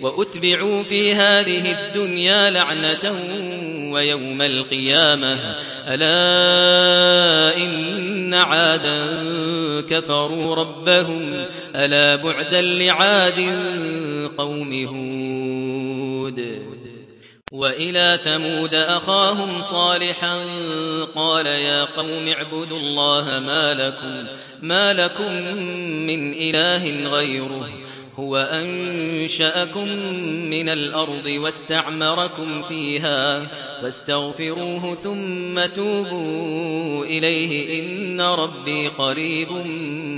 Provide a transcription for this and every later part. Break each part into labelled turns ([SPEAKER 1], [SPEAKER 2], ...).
[SPEAKER 1] وأتبعوا في هذه الدنيا لعنة ويوم القيامة. ألا إن عادا كفروا ربهم. ألا بعدا لعاد قوم هود. وإلى ثمود أخاهم صالحا قال يا قوم اعبدوا الله ما لكم, ما لكم من إله غيره. هو أنشأكم من الأرض واستعمركم فيها فاستغفروه ثم توبوا إليه إن ربي قريب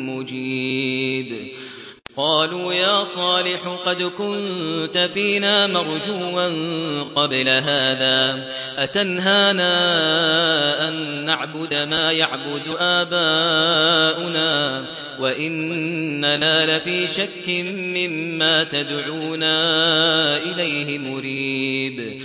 [SPEAKER 1] مجيب. قالوا يا صالح قد كنت فينا مرجوا قبل هذا أتنهانا أن نعبد ما يعبد آباؤنا وإننا لفي شك مما تدعونا إليه مريب